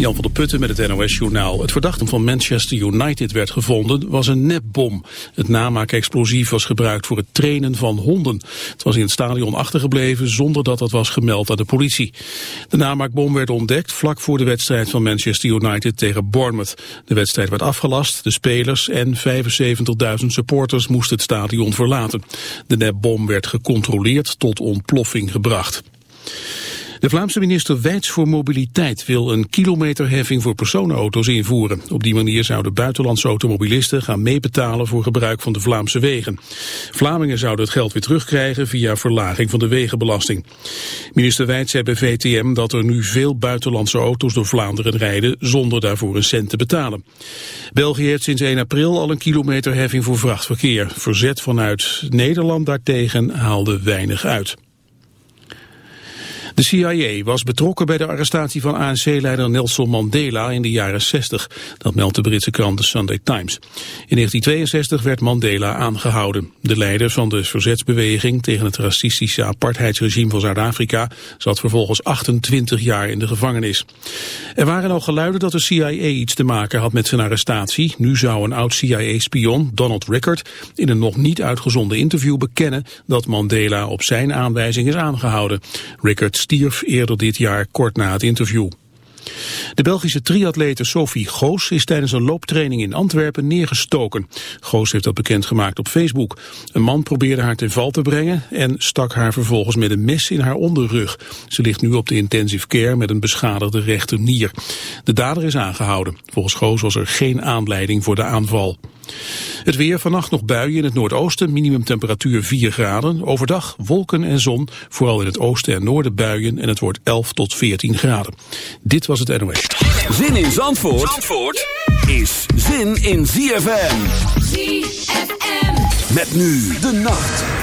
Jan van der Putten met het NOS-journaal. Het verdachte van Manchester United werd gevonden was een nepbom. Het namaakexplosief was gebruikt voor het trainen van honden. Het was in het stadion achtergebleven zonder dat dat was gemeld aan de politie. De namaakbom werd ontdekt vlak voor de wedstrijd van Manchester United tegen Bournemouth. De wedstrijd werd afgelast, de spelers en 75.000 supporters moesten het stadion verlaten. De nepbom werd gecontroleerd tot ontploffing gebracht. De Vlaamse minister Wijts voor Mobiliteit wil een kilometerheffing voor personenauto's invoeren. Op die manier zouden buitenlandse automobilisten gaan meebetalen voor gebruik van de Vlaamse wegen. Vlamingen zouden het geld weer terugkrijgen via verlaging van de wegenbelasting. Minister Wijts zei bij VTM dat er nu veel buitenlandse auto's door Vlaanderen rijden zonder daarvoor een cent te betalen. België heeft sinds 1 april al een kilometerheffing voor vrachtverkeer. Verzet vanuit Nederland daartegen haalde weinig uit. De CIA was betrokken bij de arrestatie van ANC-leider Nelson Mandela in de jaren 60. Dat meldt de Britse krant The Sunday Times. In 1962 werd Mandela aangehouden. De leider van de verzetsbeweging tegen het racistische apartheidsregime van Zuid-Afrika zat vervolgens 28 jaar in de gevangenis. Er waren al geluiden dat de CIA iets te maken had met zijn arrestatie. Nu zou een oud CIA-spion, Donald Rickard, in een nog niet uitgezonden interview bekennen dat Mandela op zijn aanwijzing is aangehouden. Rickard stierf eerder dit jaar kort na het interview. De Belgische triatlete Sophie Goos is tijdens een looptraining in Antwerpen neergestoken. Goos heeft dat bekendgemaakt op Facebook. Een man probeerde haar ten val te brengen en stak haar vervolgens met een mes in haar onderrug. Ze ligt nu op de intensive care met een beschadigde rechternier. De dader is aangehouden. Volgens Goos was er geen aanleiding voor de aanval. Het weer vannacht nog buien in het noordoosten, minimumtemperatuur 4 graden. Overdag wolken en zon, vooral in het oosten en noorden buien en het wordt 11 tot 14 graden. Dit was het NOS. Zin in Zandvoort, Zandvoort is zin in ZFM. ZFM. Met nu de nacht.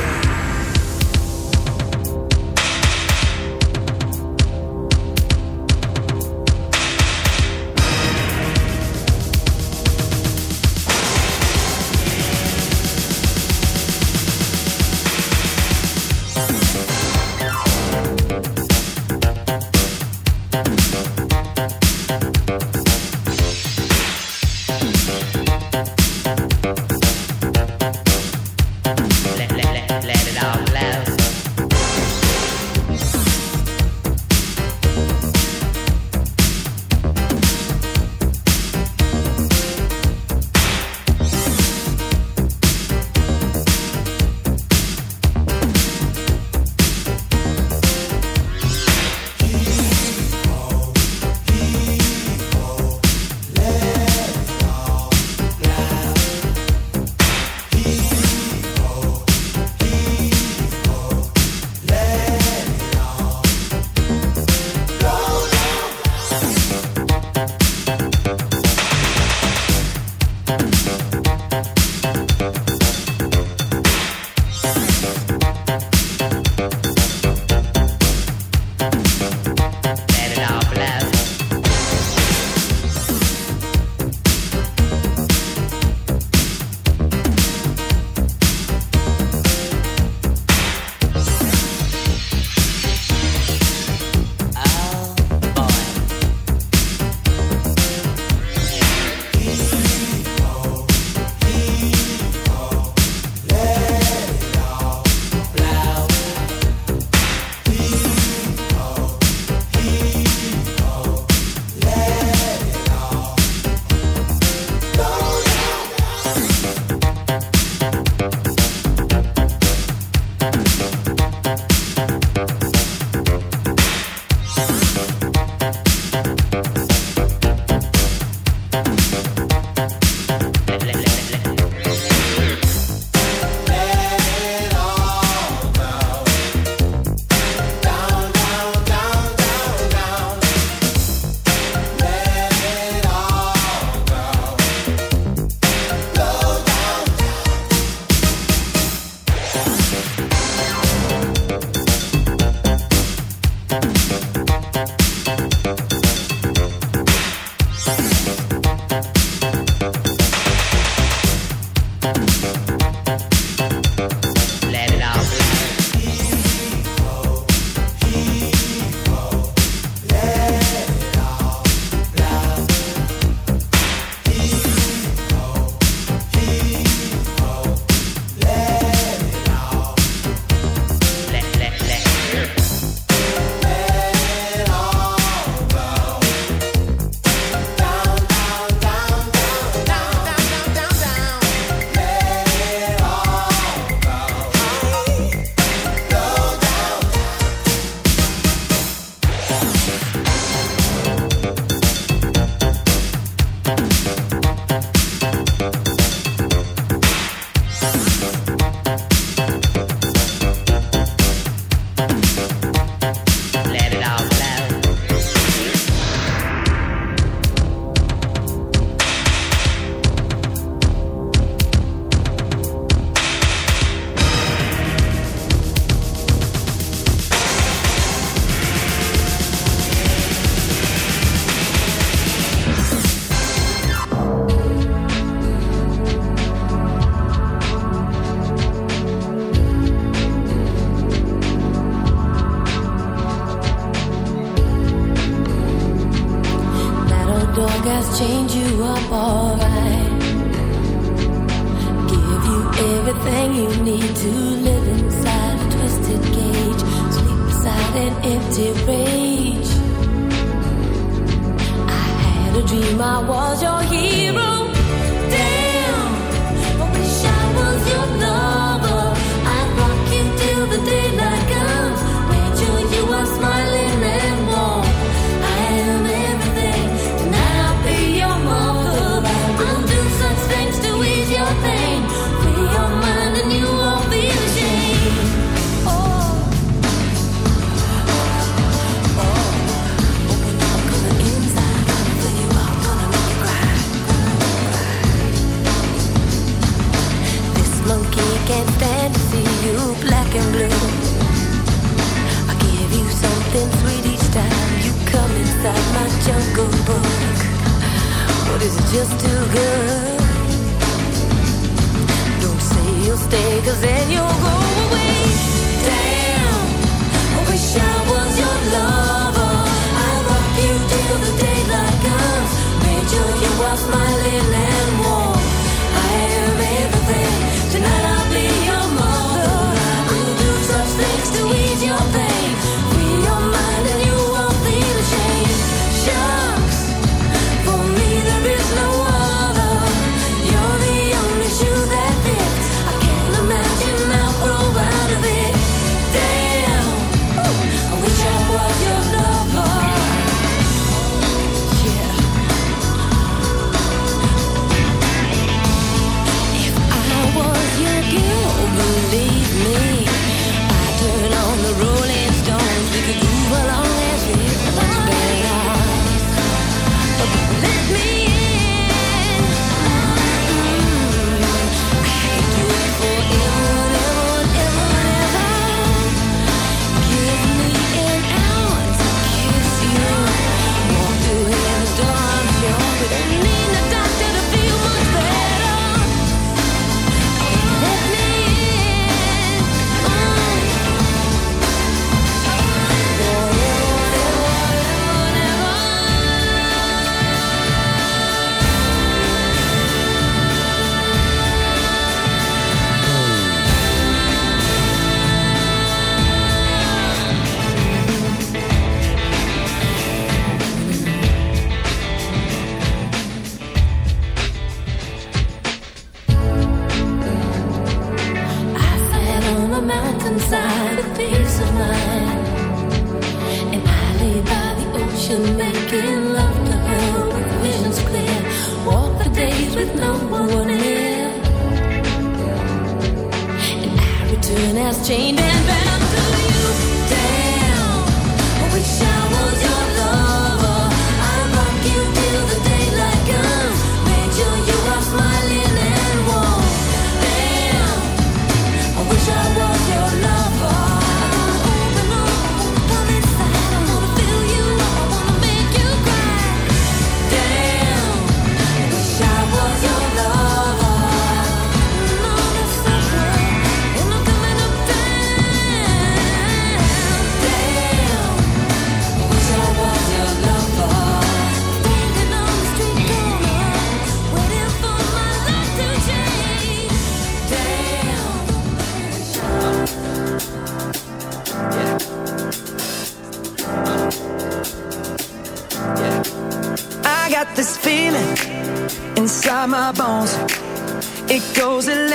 has chained and bound.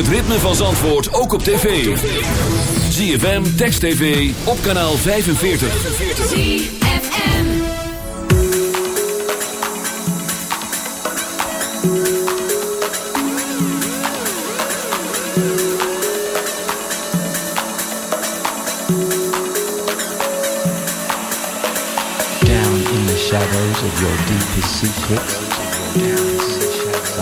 het ritme van Zandvoort ook op tv. ZFM, Text TV, op kanaal 45. ZFM. Down in the shadows of your deepest secrets,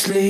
sleep.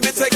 Baby, take